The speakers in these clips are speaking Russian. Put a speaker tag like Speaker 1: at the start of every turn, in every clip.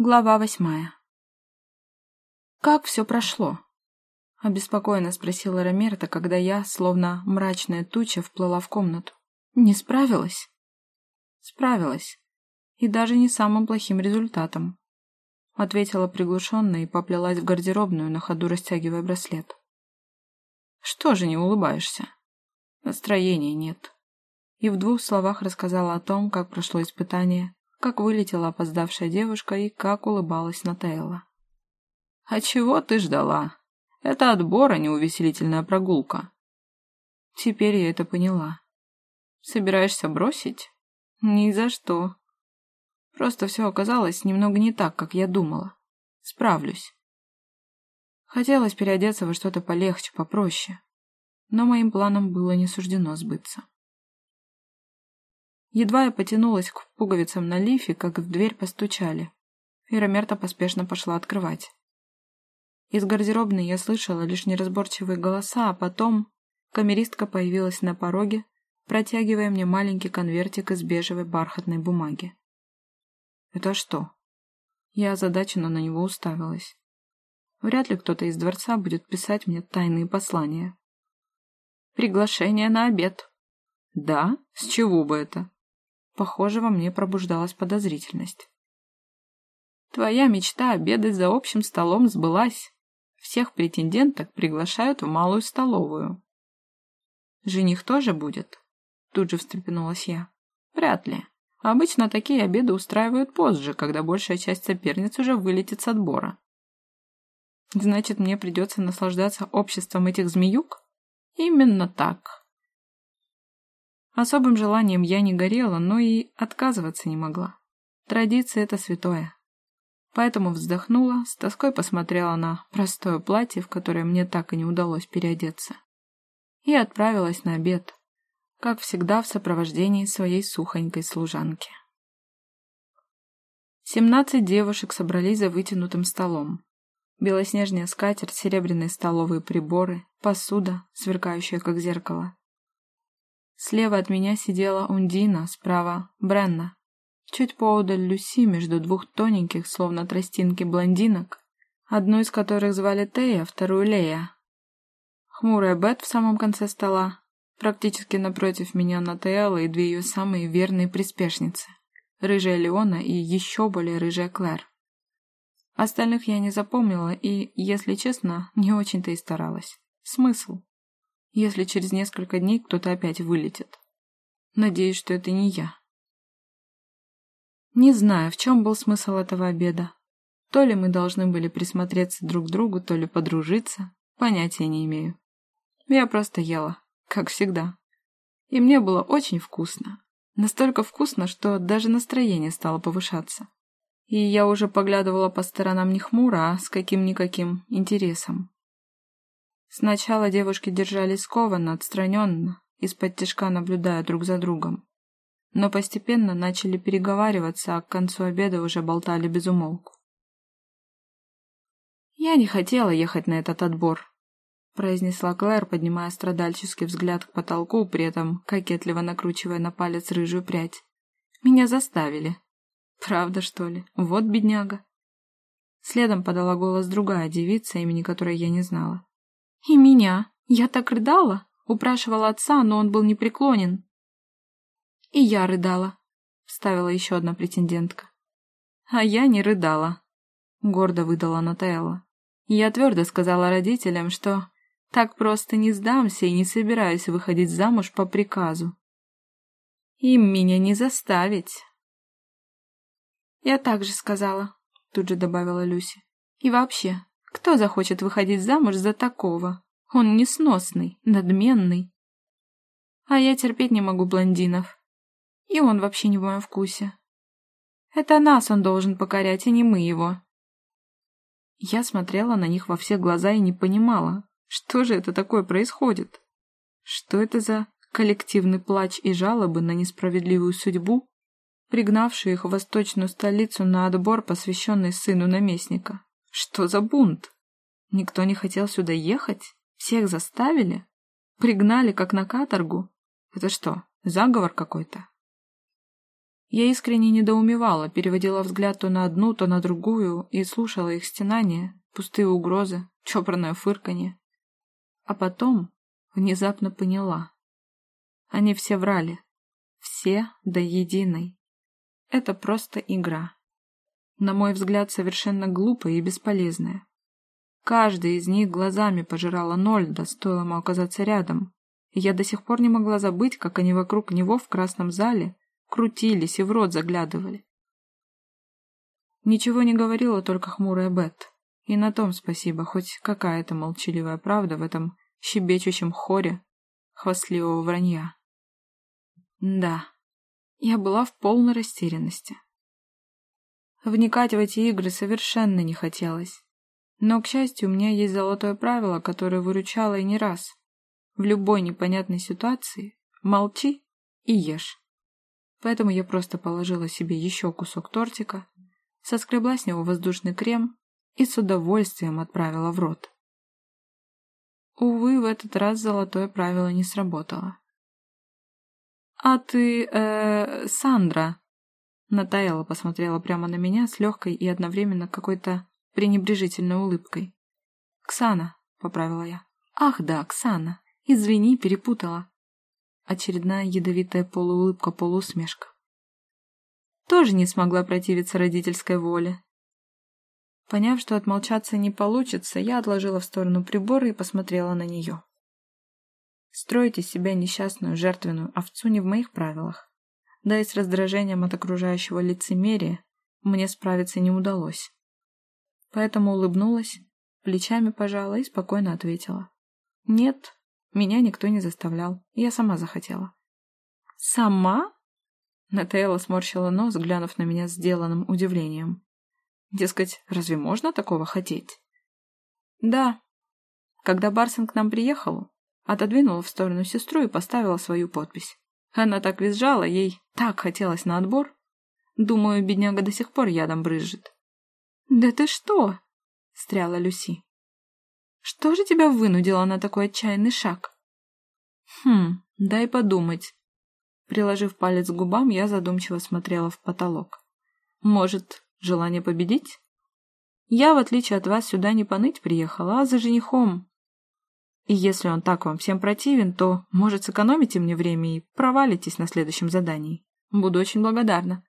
Speaker 1: Глава восьмая. «Как все прошло?» — обеспокоенно спросила Ромерта, когда я, словно мрачная туча, вплыла в комнату. «Не справилась?» «Справилась. И даже не самым плохим результатом», — ответила приглушенно и поплелась в гардеробную, на ходу растягивая браслет. «Что же не улыбаешься?» «Настроения нет». И в двух словах рассказала о том, как прошло испытание, как вылетела опоздавшая девушка и как улыбалась Нателла. «А чего ты ждала? Это отбор, а не увеселительная прогулка». Теперь я это поняла. «Собираешься бросить?» «Ни за что. Просто все оказалось немного не так, как я думала. Справлюсь». Хотелось переодеться во что-то полегче, попроще. Но моим планам было не суждено сбыться. Едва я потянулась к пуговицам на лифе, как в дверь постучали. И Ромерта поспешно пошла открывать. Из гардеробной я слышала лишь неразборчивые голоса, а потом камеристка появилась на пороге, протягивая мне маленький конвертик из бежевой бархатной бумаги. «Это что?» Я озадаченно на него уставилась. Вряд ли кто-то из дворца будет писать мне тайные послания. «Приглашение на обед». «Да? С чего бы это?» Похоже, во мне пробуждалась подозрительность. Твоя мечта обедать за общим столом сбылась. Всех претенденток приглашают в малую столовую. Жених тоже будет? Тут же встрепенулась я. Вряд ли. Обычно такие обеды устраивают позже, когда большая часть соперниц уже вылетит с отбора. Значит, мне придется наслаждаться обществом этих змеюк? Именно так. Особым желанием я не горела, но и отказываться не могла. Традиция — это святое. Поэтому вздохнула, с тоской посмотрела на простое платье, в которое мне так и не удалось переодеться. И отправилась на обед, как всегда в сопровождении своей сухонькой служанки. Семнадцать девушек собрались за вытянутым столом. Белоснежная скатерть, серебряные столовые приборы, посуда, сверкающая как зеркало. Слева от меня сидела Ундина, справа — Бренна. Чуть поодаль Люси между двух тоненьких, словно тростинки блондинок, одну из которых звали Тея, вторую Лея. Хмурая Бет в самом конце стола, практически напротив меня Натаэлла и две ее самые верные приспешницы — рыжая Леона и еще более рыжая Клэр. Остальных я не запомнила и, если честно, не очень-то и старалась. Смысл? Если через несколько дней кто-то опять вылетит. Надеюсь, что это не я. Не знаю, в чем был смысл этого обеда. То ли мы должны были присмотреться друг к другу, то ли подружиться. Понятия не имею. Я просто ела, как всегда. И мне было очень вкусно. Настолько вкусно, что даже настроение стало повышаться. И я уже поглядывала по сторонам не хмуро, а с каким-никаким интересом. Сначала девушки держались скованно, отстраненно, из-под тяжка наблюдая друг за другом. Но постепенно начали переговариваться, а к концу обеда уже болтали без умолку. «Я не хотела ехать на этот отбор», — произнесла Клэр, поднимая страдальческий взгляд к потолку, при этом кокетливо накручивая на палец рыжую прядь. «Меня заставили». «Правда, что ли? Вот бедняга». Следом подала голос другая девица, имени которой я не знала. «И меня. Я так рыдала!» Упрашивала отца, но он был непреклонен. «И я рыдала», — вставила еще одна претендентка. «А я не рыдала», — гордо выдала Нателла. «Я твердо сказала родителям, что так просто не сдамся и не собираюсь выходить замуж по приказу. Им меня не заставить». «Я также сказала», — тут же добавила Люси. «И вообще, кто захочет выходить замуж за такого? Он несносный, надменный. А я терпеть не могу блондинов. И он вообще не в моем вкусе. Это нас он должен покорять, а не мы его. Я смотрела на них во все глаза и не понимала, что же это такое происходит. Что это за коллективный плач и жалобы на несправедливую судьбу, пригнавшие их в восточную столицу на отбор, посвященный сыну наместника? Что за бунт? Никто не хотел сюда ехать? Всех заставили? Пригнали, как на каторгу? Это что, заговор какой-то? Я искренне недоумевала, переводила взгляд то на одну, то на другую и слушала их стенания, пустые угрозы, чопорное фырканье. А потом внезапно поняла. Они все врали. Все до единой. Это просто игра. На мой взгляд, совершенно глупая и бесполезная. Каждый из них глазами пожирала Нольда, стоило ему оказаться рядом. И я до сих пор не могла забыть, как они вокруг него в красном зале крутились и в рот заглядывали. Ничего не говорила только хмурая Бет. И на том спасибо, хоть какая-то молчаливая правда в этом щебечущем хоре хвастливого вранья. Да, я была в полной растерянности. Вникать в эти игры совершенно не хотелось. Но, к счастью, у меня есть золотое правило, которое выручало и не раз. В любой непонятной ситуации молчи и ешь. Поэтому я просто положила себе еще кусок тортика, соскребла с него воздушный крем и с удовольствием отправила в рот. Увы, в этот раз золотое правило не сработало. «А ты, э, Сандра?» Натаэла посмотрела прямо на меня с легкой и одновременно какой-то пренебрежительной улыбкой. «Ксана», — поправила я. «Ах да, Ксана. Извини, перепутала». Очередная ядовитая полуулыбка-полуусмешка. Тоже не смогла противиться родительской воле. Поняв, что отмолчаться не получится, я отложила в сторону приборы и посмотрела на нее. Строить из себя несчастную жертвенную овцу не в моих правилах. Да и с раздражением от окружающего лицемерия мне справиться не удалось. Поэтому улыбнулась, плечами пожала и спокойно ответила. «Нет, меня никто не заставлял, я сама захотела». «Сама?» Натаэла сморщила нос, глянув на меня с сделанным удивлением. Дескать, разве можно такого хотеть? Да. Когда Барсон к нам приехал, отодвинула в сторону сестру и поставила свою подпись. Она так визжала, ей так хотелось на отбор. Думаю, бедняга до сих пор ядом брызжет. «Да ты что?» — стряла Люси. «Что же тебя вынудило на такой отчаянный шаг?» «Хм, дай подумать». Приложив палец к губам, я задумчиво смотрела в потолок. «Может, Желание победить? Я, в отличие от вас, сюда не поныть приехала, а за женихом. И если он так вам всем противен, то, может, сэкономите мне время и провалитесь на следующем задании. Буду очень благодарна.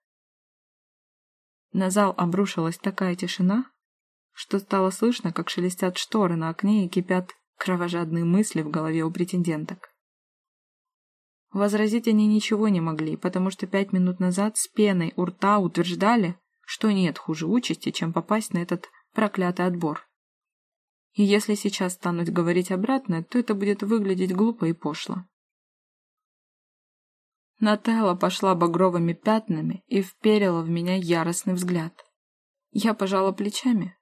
Speaker 1: На зал обрушилась такая тишина, что стало слышно, как шелестят шторы на окне и кипят кровожадные мысли в голове у претенденток. Возразить они ничего не могли, потому что пять минут назад с пеной у рта утверждали, что нет хуже участи, чем попасть на этот проклятый отбор. И если сейчас стануть говорить обратное, то это будет выглядеть глупо и пошло. Нателла пошла багровыми пятнами и вперила в меня яростный взгляд. Я пожала плечами,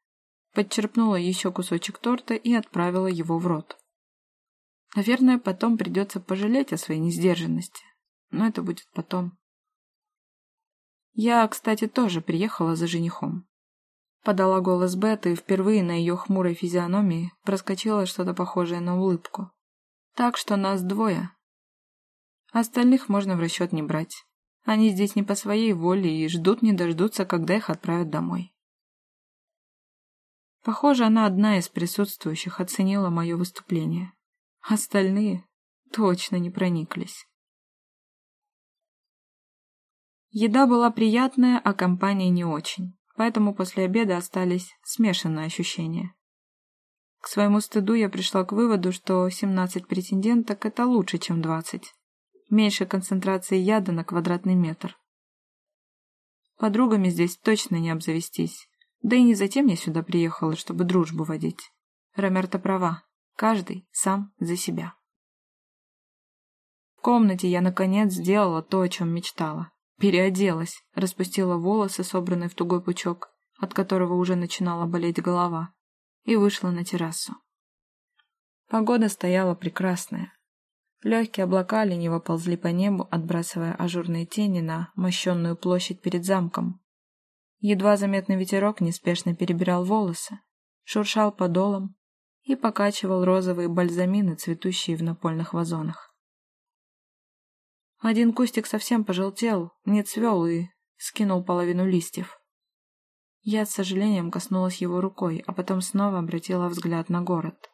Speaker 1: подчерпнула еще кусочек торта и отправила его в рот. Наверное, потом придется пожалеть о своей несдержанности, но это будет потом. Я, кстати, тоже приехала за женихом. Подала голос Беты, и впервые на ее хмурой физиономии проскочило что-то похожее на улыбку. Так что нас двое. Остальных можно в расчет не брать. Они здесь не по своей воле и ждут не дождутся, когда их отправят домой. Похоже, она одна из присутствующих оценила мое выступление. Остальные точно не прониклись. Еда была приятная, а компания не очень, поэтому после обеда остались смешанные ощущения. К своему стыду я пришла к выводу, что 17 претенденток – это лучше, чем 20. Меньше концентрации яда на квадратный метр. Подругами здесь точно не обзавестись. Да и не затем я сюда приехала, чтобы дружбу водить. Ромерта права. Каждый сам за себя. В комнате я наконец сделала то, о чем мечтала. Переоделась, распустила волосы, собранные в тугой пучок, от которого уже начинала болеть голова, и вышла на террасу. Погода стояла прекрасная. Легкие облака лениво ползли по небу, отбрасывая ажурные тени на мощенную площадь перед замком. Едва заметный ветерок неспешно перебирал волосы, шуршал подолом и покачивал розовые бальзамины, цветущие в напольных вазонах. Один кустик совсем пожелтел, не цвел и скинул половину листьев. Я с сожалением коснулась его рукой, а потом снова обратила взгляд на город.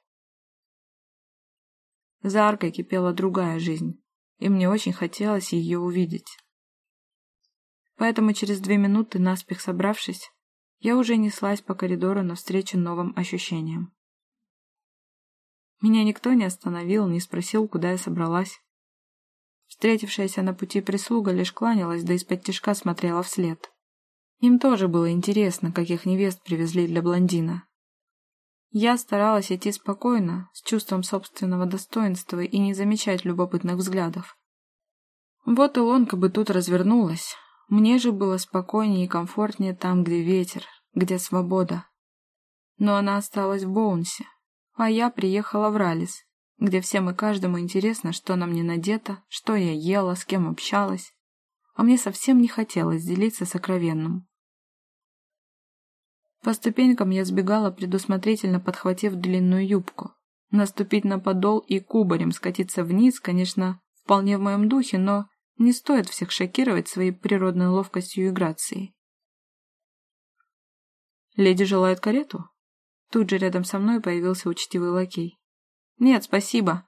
Speaker 1: За аркой кипела другая жизнь, и мне очень хотелось ее увидеть. Поэтому через две минуты, наспех собравшись, я уже неслась по коридору навстречу новым ощущениям. Меня никто не остановил, не спросил, куда я собралась. Встретившаяся на пути прислуга лишь кланялась, да из-под тишка смотрела вслед. Им тоже было интересно, каких невест привезли для блондина. Я старалась идти спокойно, с чувством собственного достоинства и не замечать любопытных взглядов. Вот Илонка бы тут развернулась, мне же было спокойнее и комфортнее там, где ветер, где свобода. Но она осталась в Боунсе, а я приехала в Ралис, где всем и каждому интересно, что на мне надето, что я ела, с кем общалась. А мне совсем не хотелось делиться сокровенным. По ступенькам я сбегала, предусмотрительно подхватив длинную юбку. Наступить на подол и кубарем скатиться вниз, конечно, вполне в моем духе, но не стоит всех шокировать своей природной ловкостью и грацией. «Леди желает карету?» Тут же рядом со мной появился учтивый лакей. «Нет, спасибо!»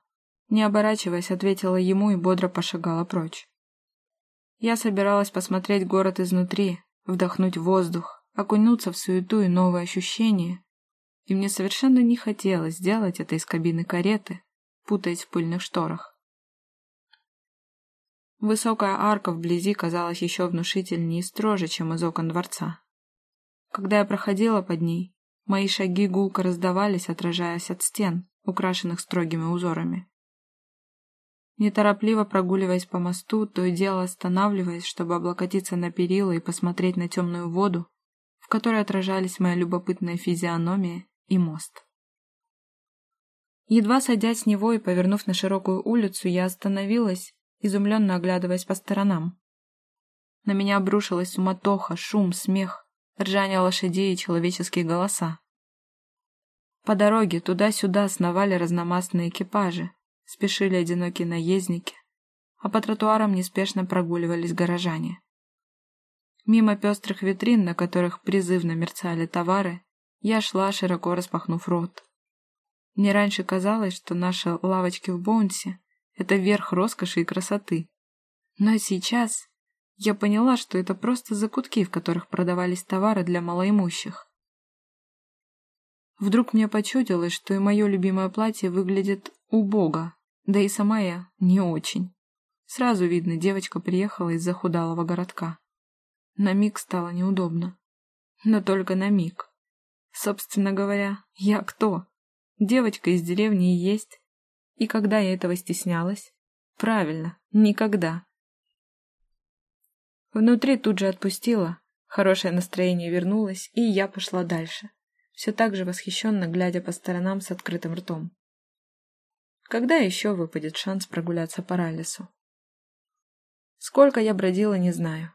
Speaker 1: Не оборачиваясь, ответила ему и бодро пошагала прочь. Я собиралась посмотреть город изнутри, вдохнуть воздух, окунуться в суету и новые ощущения, и мне совершенно не хотелось сделать это из кабины кареты, путаясь в пыльных шторах. Высокая арка вблизи казалась еще внушительнее и строже, чем из окон дворца. Когда я проходила под ней, мои шаги гулко раздавались, отражаясь от стен, украшенных строгими узорами. Неторопливо прогуливаясь по мосту, то и дело останавливаясь, чтобы облокотиться на перила и посмотреть на темную воду, в которой отражались моя любопытная физиономия и мост. Едва сойдя с него и повернув на широкую улицу, я остановилась изумленно оглядываясь по сторонам. На меня обрушилась суматоха, шум, смех, ржание лошадей и человеческие голоса. По дороге туда-сюда сновали разномастные экипажи, спешили одинокие наездники, а по тротуарам неспешно прогуливались горожане. Мимо пестрых витрин, на которых призывно мерцали товары, я шла, широко распахнув рот. Мне раньше казалось, что наши лавочки в Боунсе это верх роскоши и красоты. Но сейчас я поняла, что это просто закутки, в которых продавались товары для малоимущих. Вдруг мне почудилось, что и мое любимое платье выглядит убого, да и сама я не очень. Сразу видно, девочка приехала из захудалого городка. На миг стало неудобно. Но только на миг. Собственно говоря, я кто? Девочка из деревни есть. И когда я этого стеснялась? Правильно, никогда. Внутри тут же отпустила, хорошее настроение вернулось, и я пошла дальше, все так же восхищенно глядя по сторонам с открытым ртом. Когда еще выпадет шанс прогуляться по Раллису? Сколько я бродила, не знаю.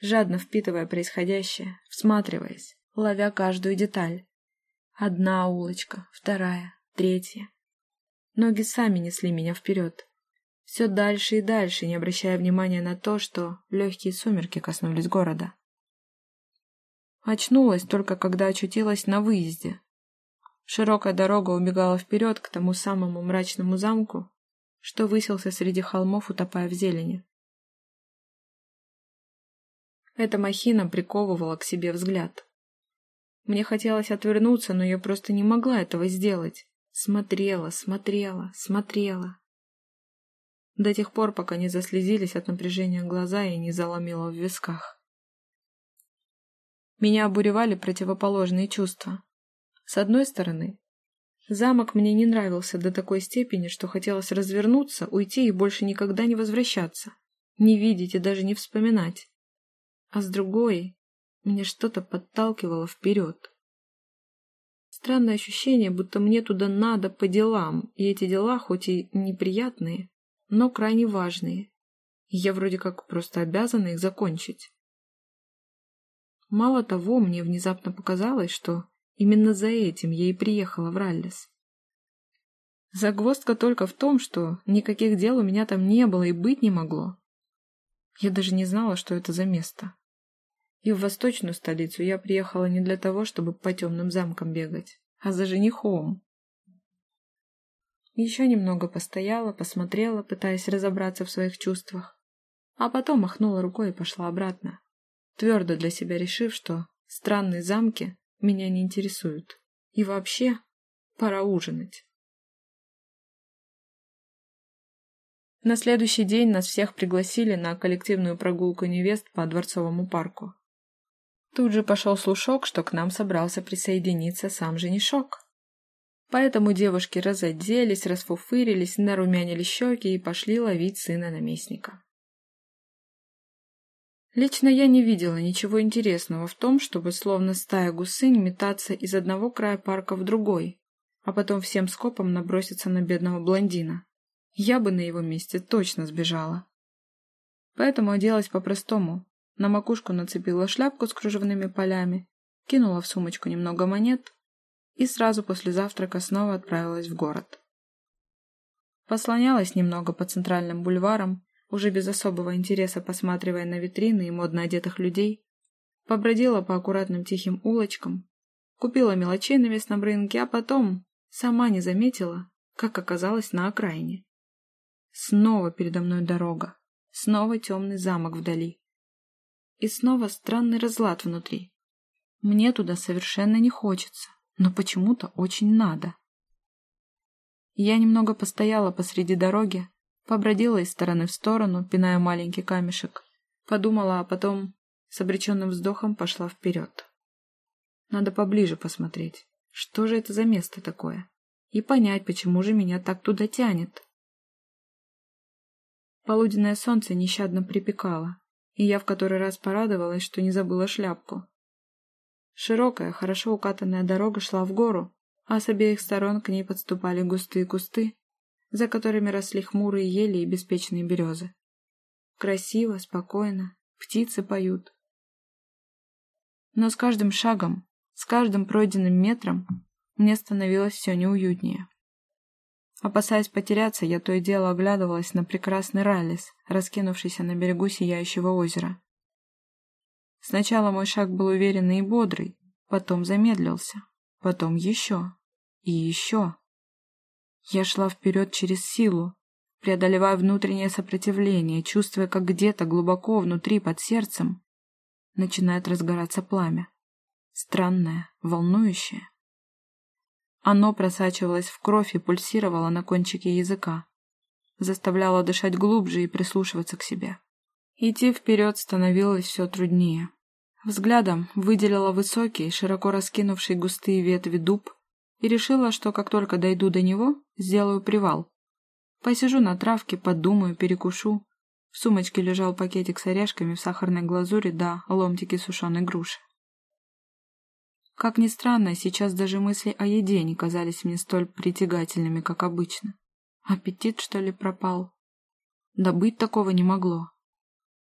Speaker 1: Жадно впитывая происходящее, всматриваясь, ловя каждую деталь. Одна улочка, вторая, третья. Ноги сами несли меня вперед. Все дальше и дальше, не обращая внимания на то, что легкие сумерки коснулись города. Очнулась только когда очутилась на выезде. Широкая дорога убегала вперед к тому самому мрачному замку, что высился среди холмов, утопая в зелени. Эта махина приковывала к себе взгляд. Мне хотелось отвернуться, но я просто не могла этого сделать. Смотрела, смотрела, смотрела. До тех пор, пока не заслезились от напряжения глаза и не заломило в висках. Меня обуревали противоположные чувства. С одной стороны, замок мне не нравился до такой степени, что хотелось развернуться, уйти и больше никогда не возвращаться, не видеть и даже не вспоминать. А с другой, мне что-то подталкивало вперед. Странное ощущение, будто мне туда надо по делам, и эти дела хоть и неприятные, но крайне важные. Я вроде как просто обязана их закончить. Мало того, мне внезапно показалось, что именно за этим я и приехала в Раллис. Загвоздка только в том, что никаких дел у меня там не было и быть не могло. Я даже не знала, что это за место. И в восточную столицу я приехала не для того, чтобы по темным замкам бегать, а за женихом. Еще немного постояла, посмотрела, пытаясь разобраться в своих чувствах, а потом махнула рукой и пошла обратно, твердо для себя решив, что странные замки меня не интересуют. И вообще, пора ужинать. На следующий день нас всех пригласили на коллективную прогулку невест по Дворцовому парку. Тут же пошел слушок, что к нам собрался присоединиться сам женишок. Поэтому девушки разоделись, расфуфырились, нарумянили щеки и пошли ловить сына наместника. Лично я не видела ничего интересного в том, чтобы словно стая гусынь метаться из одного края парка в другой, а потом всем скопом наброситься на бедного блондина. Я бы на его месте точно сбежала. Поэтому оделась по-простому. На макушку нацепила шляпку с кружевными полями, кинула в сумочку немного монет и сразу после завтрака снова отправилась в город. Послонялась немного по центральным бульварам, уже без особого интереса посматривая на витрины и модно одетых людей, побродила по аккуратным тихим улочкам, купила мелочей на местном рынке, а потом сама не заметила, как оказалась на окраине. Снова передо мной дорога. Снова темный замок вдали. И снова странный разлад внутри. Мне туда совершенно не хочется, но почему-то очень надо. Я немного постояла посреди дороги, побродила из стороны в сторону, пиная маленький камешек, подумала, а потом с обреченным вздохом пошла вперед. Надо поближе посмотреть, что же это за место такое, и понять, почему же меня так туда тянет. Полуденное солнце нещадно припекало, и я в который раз порадовалась, что не забыла шляпку. Широкая, хорошо укатанная дорога шла в гору, а с обеих сторон к ней подступали густые кусты, за которыми росли хмурые ели и беспечные березы. Красиво, спокойно, птицы поют. Но с каждым шагом, с каждым пройденным метром мне становилось все неуютнее. Опасаясь потеряться, я то и дело оглядывалась на прекрасный Раллис, раскинувшийся на берегу Сияющего озера. Сначала мой шаг был уверенный и бодрый, потом замедлился, потом еще и еще. Я шла вперед через силу, преодолевая внутреннее сопротивление, чувствуя, как где-то глубоко внутри, под сердцем, начинает разгораться пламя. Странное, волнующее. Оно просачивалось в кровь и пульсировало на кончике языка. Заставляло дышать глубже и прислушиваться к себе. Идти вперед становилось все труднее. Взглядом выделила высокий, широко раскинувший густые ветви дуб и решила, что как только дойду до него, сделаю привал. Посижу на травке, подумаю, перекушу. В сумочке лежал пакетик с орешками в сахарной глазури да ломтики сушеной груши. Как ни странно, сейчас даже мысли о еде не казались мне столь притягательными, как обычно. Аппетит, что ли, пропал? Да быть такого не могло.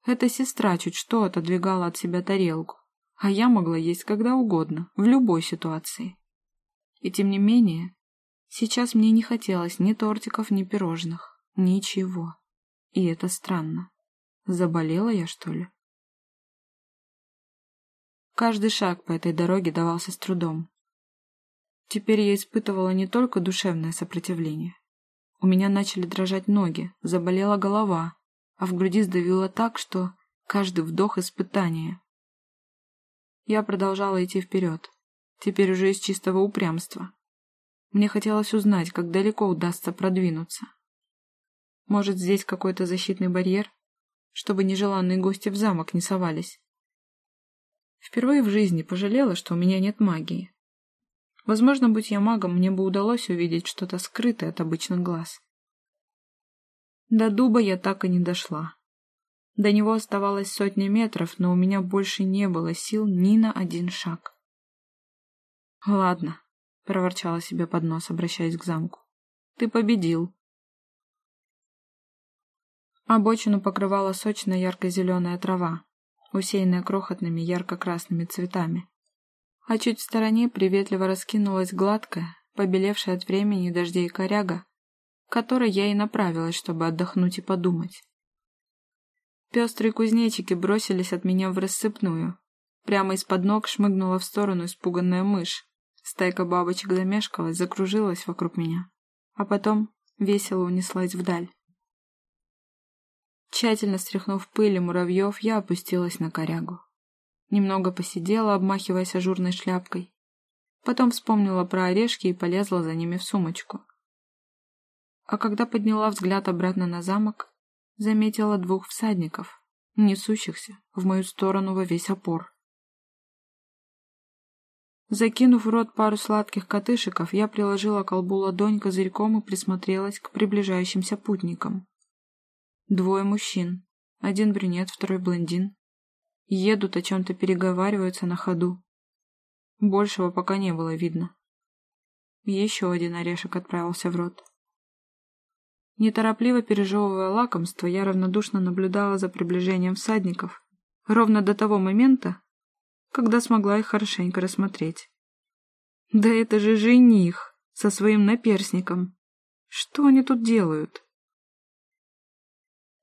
Speaker 1: Эта сестра чуть что отодвигала от себя тарелку, а я могла есть когда угодно, в любой ситуации. И тем не менее, сейчас мне не хотелось ни тортиков, ни пирожных, ничего. И это странно. Заболела я, что ли? Каждый шаг по этой дороге давался с трудом. Теперь я испытывала не только душевное сопротивление. У меня начали дрожать ноги, заболела голова, а в груди сдавило так, что каждый вдох — испытание. Я продолжала идти вперед, теперь уже из чистого упрямства. Мне хотелось узнать, как далеко удастся продвинуться. Может, здесь какой-то защитный барьер, чтобы нежеланные гости в замок не совались. Впервые в жизни пожалела, что у меня нет магии. Возможно, будь я магом, мне бы удалось увидеть что-то скрытое от обычных глаз. До дуба я так и не дошла. До него оставалось сотня метров, но у меня больше не было сил ни на один шаг. «Ладно», — проворчала себе под нос, обращаясь к замку. «Ты победил». Обочину покрывала сочная ярко-зеленая трава, усеянная крохотными ярко-красными цветами. А чуть в стороне приветливо раскинулась гладкая, побелевшая от времени дождей коряга, к которой я и направилась, чтобы отдохнуть и подумать. Пестрые кузнечики бросились от меня в рассыпную. Прямо из-под ног шмыгнула в сторону испуганная мышь. Стайка бабочек замешкалась, закружилась вокруг меня, а потом весело унеслась вдаль. Тщательно стряхнув пыль и муравьев, я опустилась на корягу. Немного посидела, обмахиваясь ажурной шляпкой. Потом вспомнила про орешки и полезла за ними в сумочку. А когда подняла взгляд обратно на замок, заметила двух всадников, несущихся в мою сторону во весь опор. Закинув в рот пару сладких котышиков, я приложила колбу ладонь козырьком и присмотрелась к приближающимся путникам. Двое мужчин. Один брюнет, второй блондин. Едут, о чем-то переговариваются на ходу. Большего пока не было видно. Еще один орешек отправился в рот. Неторопливо пережевывая лакомство, я равнодушно наблюдала за приближением всадников, ровно до того момента, когда смогла их хорошенько рассмотреть. Да это же жених со своим наперсником. Что они тут делают?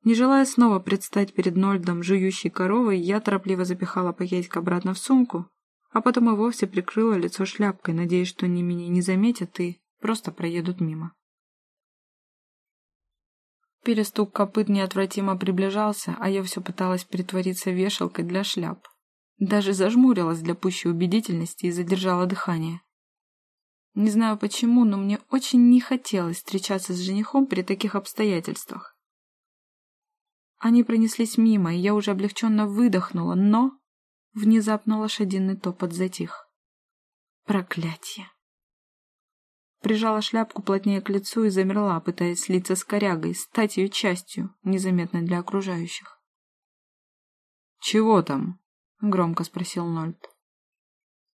Speaker 1: Не желая снова предстать перед Нольдом жующей коровой, я торопливо запихала пакетик обратно в сумку, а потом и вовсе прикрыла лицо шляпкой, надеясь, что они меня не заметят и просто проедут мимо. Перестук копыт неотвратимо приближался, а я все пыталась притвориться вешалкой для шляп. Даже зажмурилась для пущей убедительности и задержала дыхание. Не знаю почему, но мне очень не хотелось встречаться с женихом при таких обстоятельствах. Они пронеслись мимо, и я уже облегченно выдохнула, но... Внезапно лошадиный топот затих. Проклятье! Прижала шляпку плотнее к лицу и замерла, пытаясь слиться с корягой, стать ее частью, незаметной для окружающих.
Speaker 2: «Чего там?»
Speaker 1: — громко спросил Нольд.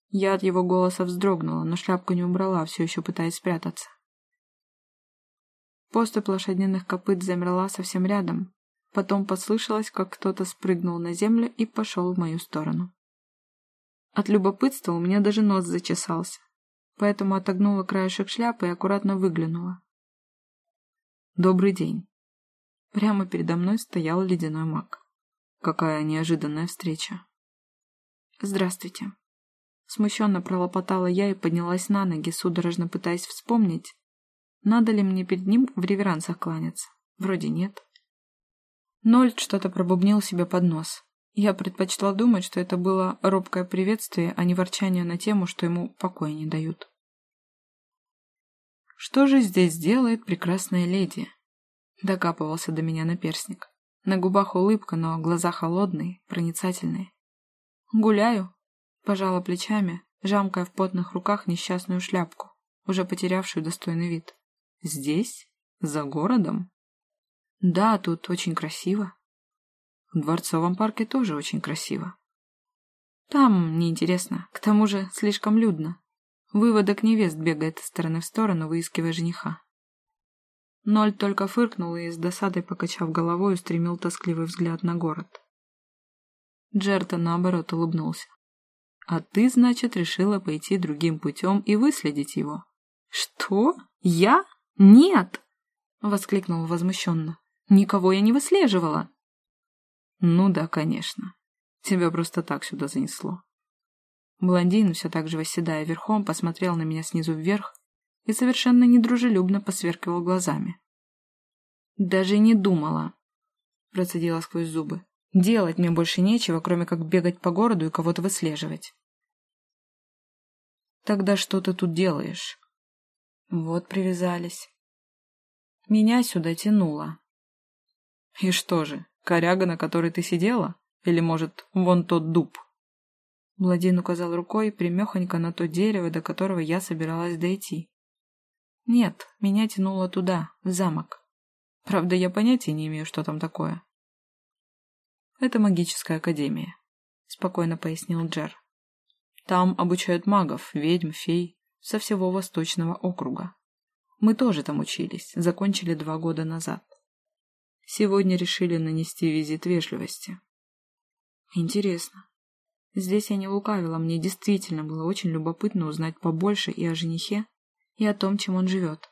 Speaker 1: Я от его голоса вздрогнула, но шляпку не убрала, все еще пытаясь спрятаться. Поступь лошадиных копыт замерла совсем рядом, Потом послышалось, как кто-то спрыгнул на землю и пошел в мою сторону. От любопытства у меня даже нос зачесался, поэтому отогнула краешек шляпы и аккуратно выглянула. «Добрый день!» Прямо передо мной стоял ледяной маг. Какая неожиданная встреча. «Здравствуйте!» Смущенно пролопотала я и поднялась на ноги, судорожно пытаясь вспомнить, надо ли мне перед ним в реверансах кланяться. Вроде нет. Нольд что-то пробубнил себе под нос. Я предпочла думать, что это было робкое приветствие, а не ворчание на тему, что ему покоя не дают. «Что же здесь делает прекрасная леди?» Докапывался до меня наперсник. На губах улыбка, но глаза холодные, проницательные. «Гуляю», — пожала плечами, жамкая в потных руках несчастную шляпку, уже потерявшую достойный вид. «Здесь? За городом?» Да, тут очень красиво. В Дворцовом парке тоже очень красиво. Там неинтересно, к тому же слишком людно. Выводок невест бегает из стороны в сторону, выискивая жениха. Ноль только фыркнул и с досадой, покачав головой, устремил тоскливый взгляд на город. Джерта, наоборот, улыбнулся. «А ты, значит, решила пойти другим путем и выследить его?» «Что? Я? Нет!» — воскликнул возмущенно. Никого я не выслеживала. Ну да, конечно. Тебя просто так сюда занесло. Блондин, все так же восседая верхом, посмотрел на меня снизу вверх и совершенно недружелюбно посверкивал глазами. «Даже не думала», — процедила сквозь зубы. «Делать мне больше нечего, кроме как бегать по городу и кого-то выслеживать». «Тогда что ты тут делаешь?» Вот привязались. Меня сюда тянуло. И что же, коряга, на которой ты сидела? Или, может, вон тот дуб?» Владин указал рукой примехонько на то дерево, до которого я собиралась дойти. «Нет, меня тянуло туда, в замок. Правда, я понятия не имею, что там такое». «Это магическая академия», — спокойно пояснил Джер. «Там обучают магов, ведьм, фей со всего восточного округа. Мы тоже там учились, закончили два года назад. Сегодня решили нанести визит вежливости. Интересно. Здесь я не лукавила, мне действительно было очень любопытно узнать побольше и о женихе, и о том, чем он живет.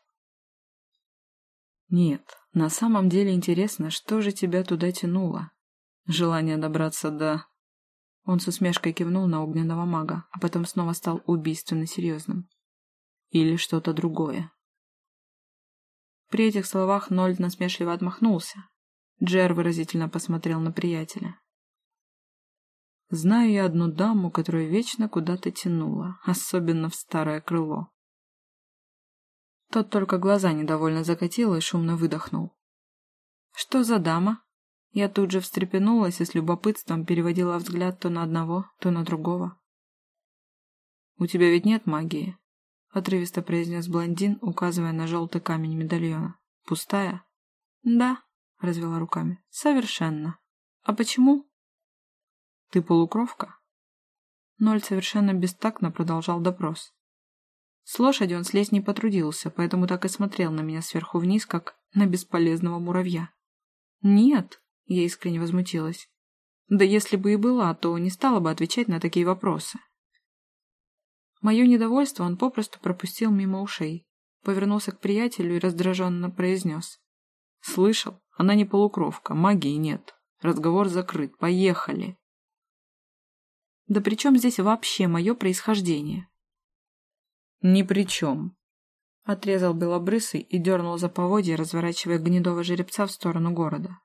Speaker 1: Нет, на самом деле интересно, что же тебя туда тянуло?
Speaker 2: Желание добраться до... Он с усмешкой кивнул на огненного мага, а потом снова стал убийственно серьезным. Или что-то другое. При этих словах Нольд насмешливо отмахнулся. Джер выразительно посмотрел на приятеля. Знаю я одну даму, которая вечно куда-то тянула, особенно в старое крыло. Тот только глаза недовольно закатил и шумно выдохнул. «Что за дама?» Я тут же встрепенулась и с любопытством переводила взгляд то на одного, то на другого. «У тебя ведь нет магии?» — отрывисто произнес блондин, указывая на желтый камень медальона. «Пустая?» «Да», — развела руками. «Совершенно. А почему?» «Ты полукровка?» Ноль совершенно бестактно продолжал допрос. С лошади он слезть не потрудился, поэтому так и смотрел на меня сверху вниз, как на бесполезного муравья. «Нет», — я искренне возмутилась. «Да если бы и была, то не стала бы отвечать на такие вопросы». Мое недовольство он попросту пропустил мимо ушей, повернулся к приятелю и раздраженно произнес. «Слышал? Она не полукровка, магии нет. Разговор закрыт. Поехали!» Да при чем здесь вообще мое происхождение? Ни при чем. Отрезал белобрысый и дернул за поводья, разворачивая гнедого жеребца в сторону города.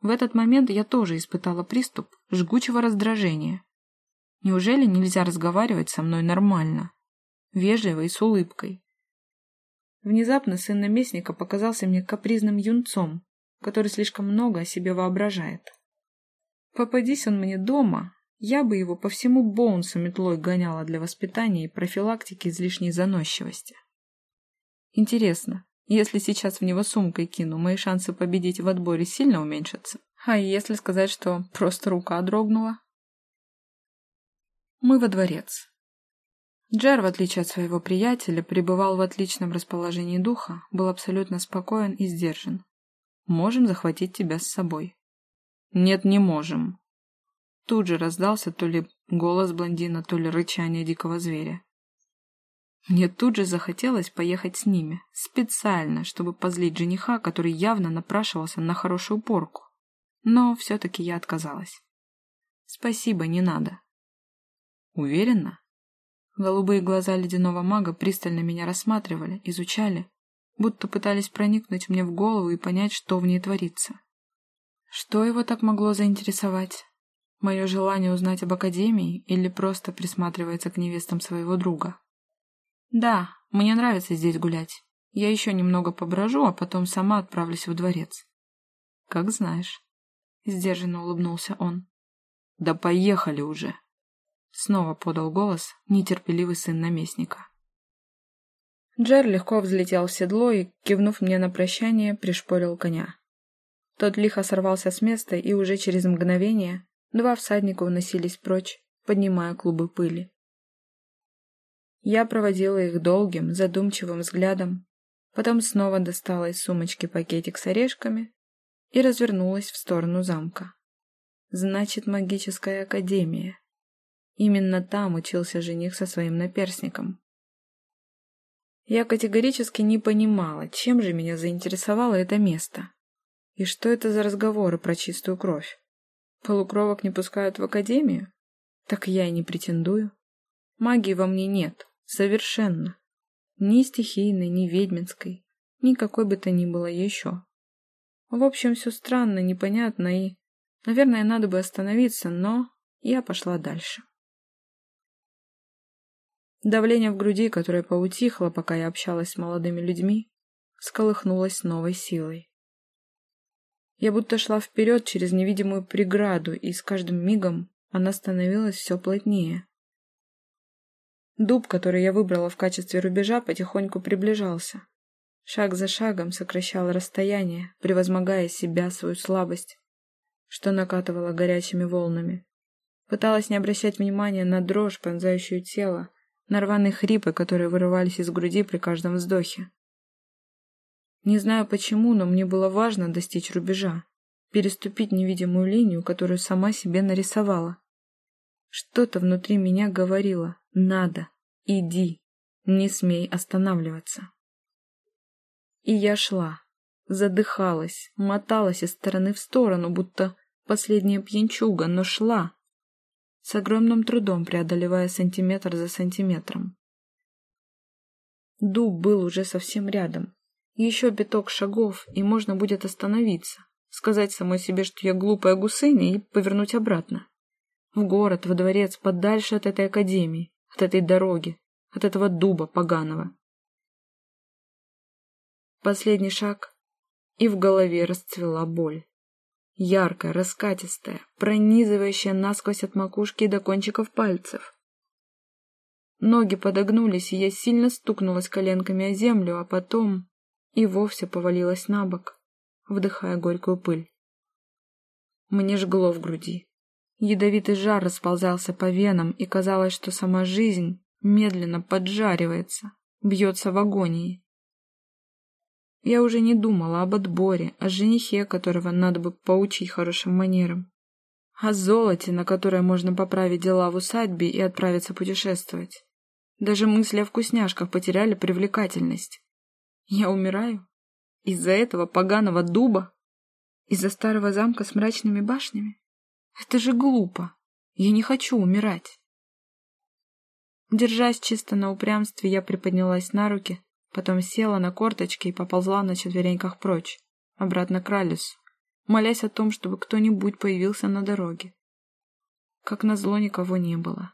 Speaker 2: В этот момент я тоже испытала приступ жгучего раздражения. Неужели нельзя разговаривать со мной нормально, вежливо и с улыбкой? Внезапно сын наместника показался мне капризным юнцом, который слишком много о себе воображает. Попадись он мне дома, я бы его по всему Боунсу метлой гоняла для воспитания и профилактики излишней заносчивости. Интересно, если сейчас в него сумкой кину, мои шансы победить в отборе сильно уменьшатся? А если сказать, что просто рука дрогнула? Мы во дворец. Джер, в отличие от своего приятеля, пребывал в отличном расположении духа, был абсолютно спокоен и сдержан. Можем захватить тебя с собой. «Нет, не можем». Тут же раздался то ли голос блондина, то ли рычание дикого зверя. Мне тут же захотелось поехать с ними, специально, чтобы позлить жениха, который явно напрашивался на хорошую порку. Но все-таки я отказалась. Спасибо, не надо. Уверена? Голубые глаза ледяного мага пристально меня рассматривали, изучали, будто пытались проникнуть мне в голову и понять, что в ней творится. Что его так могло заинтересовать? Мое желание узнать об Академии или просто присматривается к невестам своего друга? Да, мне нравится здесь гулять. Я еще немного поброжу, а потом сама отправлюсь в дворец. Как знаешь. Сдержанно улыбнулся он. Да поехали уже. Снова подал голос нетерпеливый сын наместника. Джер легко взлетел в седло и, кивнув мне на прощание, пришпорил коня. Тот лихо сорвался с места, и уже через мгновение два всадника уносились прочь, поднимая клубы пыли. Я проводила их долгим, задумчивым взглядом, потом снова достала из сумочки пакетик с орешками и развернулась в сторону замка. Значит, магическая академия. Именно там учился жених со своим наперсником. Я категорически не понимала, чем же меня заинтересовало это место. И что это за разговоры про чистую кровь? Полукровок не пускают в академию? Так я и не претендую. Магии во мне нет. Совершенно. Ни стихийной, ни ведьминской. Никакой бы то ни было еще. В общем, все странно, непонятно и... Наверное, надо бы остановиться, но я пошла дальше. Давление в груди, которое поутихло, пока я общалась с молодыми людьми, сколыхнулось новой силой. Я будто шла вперед через невидимую преграду, и с каждым мигом она становилась все плотнее. Дуб, который я выбрала в качестве рубежа, потихоньку приближался. Шаг за шагом сокращал расстояние, превозмогая себя, свою слабость, что накатывало горячими волнами. Пыталась не обращать внимания на дрожь, пронзающую тело, на рваные хрипы, которые вырывались из груди при каждом вздохе. Не знаю почему, но мне было важно достичь рубежа, переступить невидимую линию, которую сама себе нарисовала. Что-то внутри меня говорило «надо, иди, не смей останавливаться». И я шла,
Speaker 1: Задыхалась, моталась из стороны в сторону, будто последняя пьянчуга, но шла, с огромным трудом преодолевая сантиметр за сантиметром. Дуб был уже совсем рядом. Еще пяток шагов, и можно будет остановиться, сказать самой себе, что я глупая гусыня, и повернуть обратно. В город, во дворец, подальше от этой академии, от этой дороги, от этого дуба поганого. Последний шаг, и в голове расцвела боль яркая, раскатистая, пронизывающая насквозь от макушки до кончиков пальцев. Ноги подогнулись, и я сильно стукнулась коленками о землю, а потом и вовсе повалилась на бок, вдыхая горькую пыль. Мне жгло в груди. Ядовитый жар расползался по венам, и казалось, что сама жизнь медленно поджаривается, бьется в агонии. Я уже не думала об отборе, о женихе, которого надо бы поучить хорошим манерам, о золоте, на которое можно поправить дела в усадьбе и отправиться путешествовать. Даже мысли о вкусняшках потеряли привлекательность. Я умираю? Из-за этого поганого дуба? Из-за старого замка с мрачными башнями? Это же глупо. Я не хочу умирать. Держась чисто на упрямстве, я приподнялась на руки, Потом села на корточки и поползла на четвереньках прочь, обратно к Ралису, молясь о том, чтобы кто-нибудь появился на дороге. Как назло, никого не было.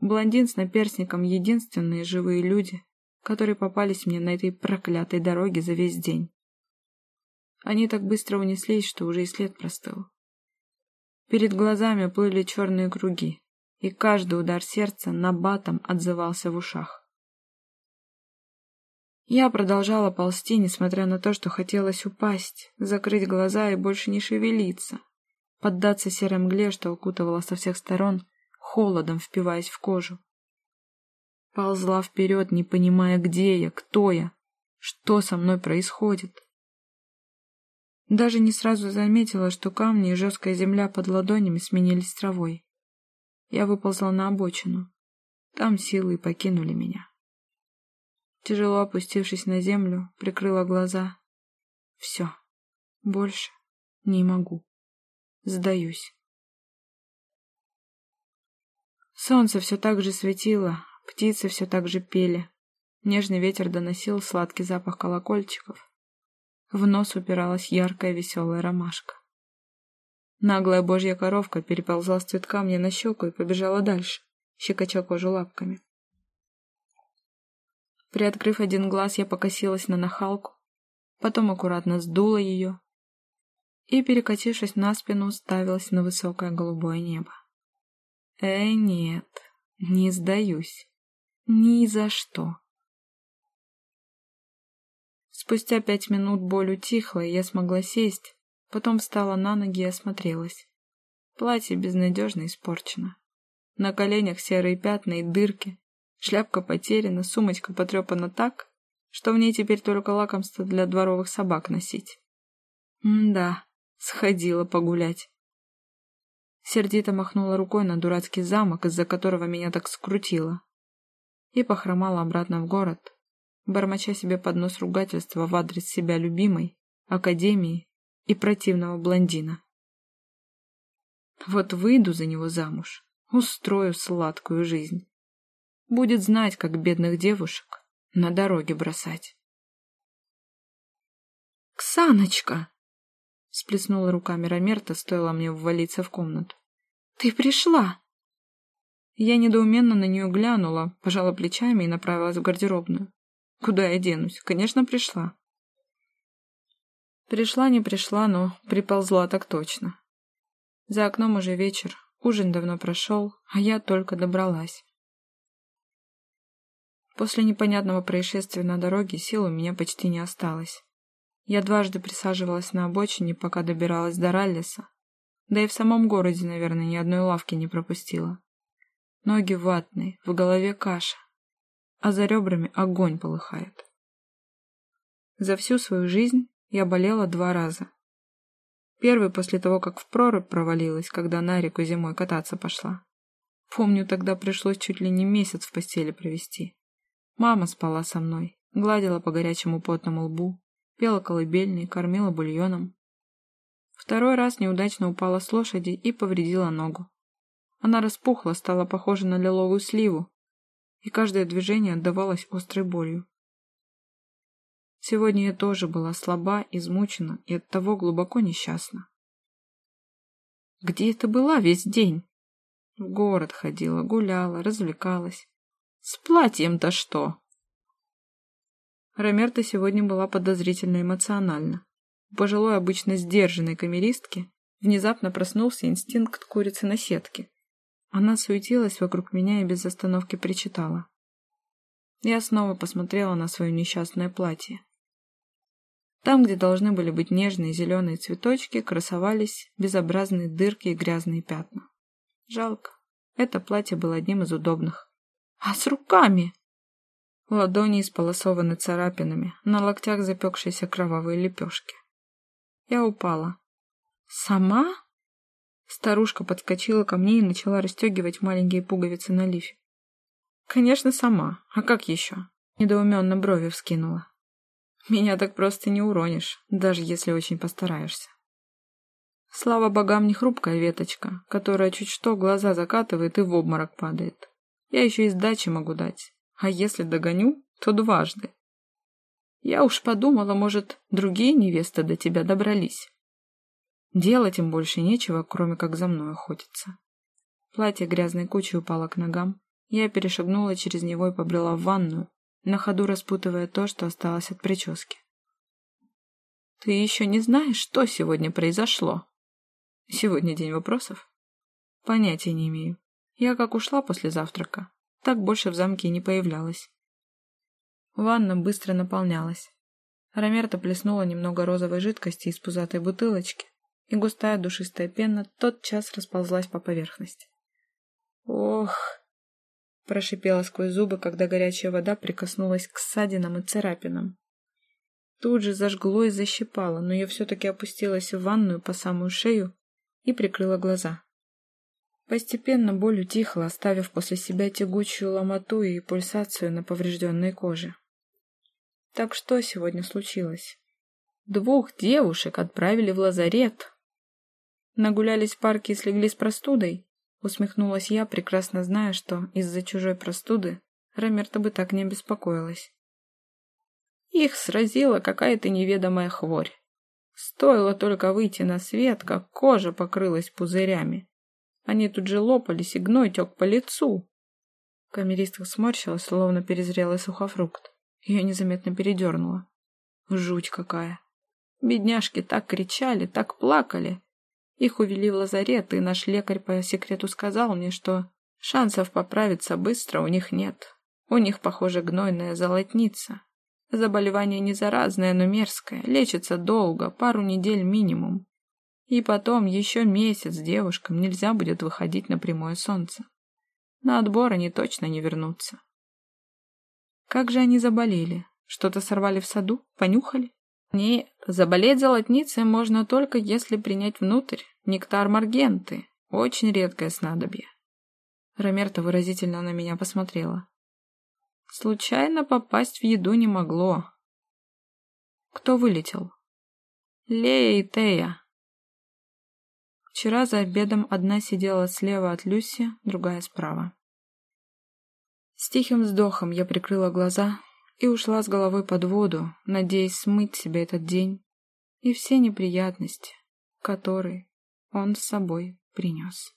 Speaker 1: Блондин с наперсником — единственные живые люди, которые попались мне на этой проклятой дороге за весь день. Они так быстро унеслись, что уже и след простыл. Перед глазами плыли черные круги, и каждый удар сердца на батом отзывался в ушах. Я продолжала ползти, несмотря на то, что хотелось упасть, закрыть глаза и больше не шевелиться, поддаться серой мгле, что окутывала со всех сторон, холодом впиваясь в кожу. Ползла вперед, не понимая, где я, кто я, что со мной происходит. Даже не сразу заметила, что камни и жесткая земля под ладонями сменились травой. Я выползла на обочину. Там силы покинули меня. Тяжело опустившись на землю, прикрыла глаза. Все. Больше не могу. Сдаюсь. Солнце все так же светило, птицы все так же пели. Нежный ветер доносил сладкий запах колокольчиков. В нос упиралась яркая веселая ромашка. Наглая божья коровка переползла с цветка мне на щеку и побежала дальше, щекоча кожу лапками. Приоткрыв один глаз, я покосилась на нахалку, потом аккуратно сдула ее и, перекатившись на спину, уставилась на высокое голубое небо. Эй, нет, не сдаюсь. Ни за что. Спустя пять минут боль утихла, и я смогла сесть, потом встала на ноги и осмотрелась. Платье безнадежно испорчено. На коленях серые пятна и дырки, Шляпка потеряна, сумочка потрепана так, что в ней теперь только лакомство для дворовых собак носить. М-да, сходила погулять. Сердито махнула рукой на дурацкий замок, из-за которого меня так скрутило, и похромала обратно в город, бормоча себе под нос ругательства в адрес себя любимой, академии и противного блондина. Вот выйду за него замуж, устрою сладкую жизнь. Будет знать, как бедных девушек на дороге бросать. «Ксаночка!» — сплеснула руками Ромерта, стоило мне ввалиться в комнату. «Ты пришла!» Я недоуменно на нее глянула, пожала плечами и направилась в гардеробную. Куда я денусь? Конечно, пришла. Пришла, не пришла, но приползла так точно. За окном уже вечер, ужин давно прошел, а я только добралась. После непонятного происшествия на дороге сил у меня почти не осталось. Я дважды присаживалась на обочине, пока добиралась до Раллиса. Да и в самом городе, наверное, ни одной лавки не пропустила. Ноги ватные, в голове каша, а за ребрами огонь полыхает. За всю свою жизнь я болела два раза. Первый после того, как в прорубь провалилась, когда на реку зимой кататься пошла. Помню, тогда пришлось чуть ли не месяц в постели провести. Мама спала со мной, гладила по горячему потному лбу,
Speaker 2: пела колыбельные, кормила бульоном. Второй раз неудачно упала с лошади и повредила ногу. Она распухла, стала похожа на лиловую сливу, и каждое движение отдавалось острой болью. Сегодня я тоже была слаба, измучена и оттого глубоко несчастна. Где ты была весь день? В город ходила, гуляла, развлекалась. С платьем-то что? Ромерта сегодня была подозрительно эмоциональна. У пожилой, обычно сдержанной камеристки внезапно проснулся инстинкт курицы на сетке. Она суетилась вокруг меня и без остановки причитала. Я снова посмотрела на свое несчастное платье. Там, где должны были быть нежные зеленые цветочки, красовались безобразные дырки и грязные пятна. Жалко. Это платье было одним из удобных. А с руками? Ладони исполосованы царапинами, на локтях запекшиеся кровавые лепешки. Я упала. «Сама?» Старушка подскочила ко мне и начала расстегивать маленькие пуговицы на лифе. «Конечно, сама. А как еще?» Недоуменно брови вскинула. «Меня так просто не уронишь, даже если очень постараешься». Слава богам, не хрупкая веточка, которая чуть что глаза закатывает и в обморок падает. Я еще и сдачи могу дать. А если догоню, то дважды. Я уж подумала, может, другие невесты до тебя добрались. Делать им больше нечего, кроме как за мной охотиться. Платье грязной кучей упало к ногам. Я перешагнула через него и побрела в ванную, на ходу распутывая то, что осталось от прически. «Ты еще не знаешь, что сегодня произошло?» «Сегодня день вопросов?» «Понятия не имею. Я как ушла после завтрака, так больше в замке не появлялась». Ванна быстро наполнялась. Ромерта плеснула немного розовой жидкости из пузатой бутылочки, и густая душистая пена тотчас расползлась по поверхности. «Ох!» — прошипела сквозь зубы, когда горячая вода прикоснулась к ссадинам и царапинам. Тут же зажгло и защипало, но я все-таки опустилась в ванную по самую шею и прикрыла глаза. Постепенно боль утихла, оставив после себя тягучую ломоту и пульсацию на поврежденной коже. Так что сегодня случилось? Двух девушек отправили в лазарет, Нагулялись в парке и слегли с простудой? Усмехнулась я, прекрасно зная, что из-за чужой простуды Ромерта бы так не беспокоилась. Их сразила какая-то неведомая хворь. Стоило только выйти на свет, как кожа покрылась пузырями. Они тут же лопались, и гной тек по лицу. Камеристка сморщилась, словно перезрелый сухофрукт. Ее незаметно передернуло. Жуть какая. Бедняжки так кричали, так плакали. Их увели в лазарет, и наш лекарь по секрету сказал мне, что шансов поправиться быстро у них нет. У них, похоже, гнойная золотница. Заболевание не заразное, но мерзкое, лечится долго, пару недель минимум. И потом еще месяц девушкам нельзя будет выходить на прямое солнце. На отбор они точно не вернутся. Как же они заболели? Что-то сорвали в саду? Понюхали? Не, заболеть золотницей можно только если принять внутрь нектар маргенты, очень редкое снадобье. Ромерта выразительно на меня посмотрела. Случайно попасть в еду не могло. Кто вылетел? Лея и Тея. Вчера за обедом одна сидела слева от Люси, другая справа. С тихим вздохом я прикрыла глаза и ушла с головой под воду, надеясь смыть себе этот день и все неприятности, которые он с собой принес.